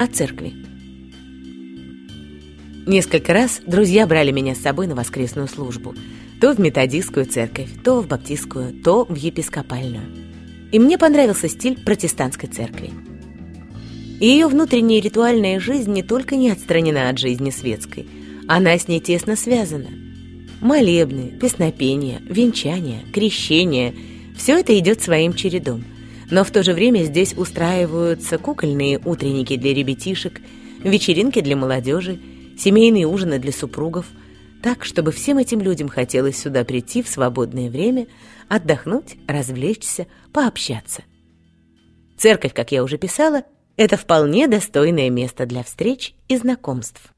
о церкви. Несколько раз друзья брали меня с собой на воскресную службу. То в методистскую церковь, то в баптистскую, то в епископальную. И мне понравился стиль протестантской церкви. Ее внутренняя ритуальная жизнь не только не отстранена от жизни светской, она с ней тесно связана. Молебны, песнопения, венчания, крещения – все это идет своим чередом. Но в то же время здесь устраиваются кукольные утренники для ребятишек, вечеринки для молодежи – семейные ужины для супругов, так, чтобы всем этим людям хотелось сюда прийти в свободное время, отдохнуть, развлечься, пообщаться. Церковь, как я уже писала, это вполне достойное место для встреч и знакомств.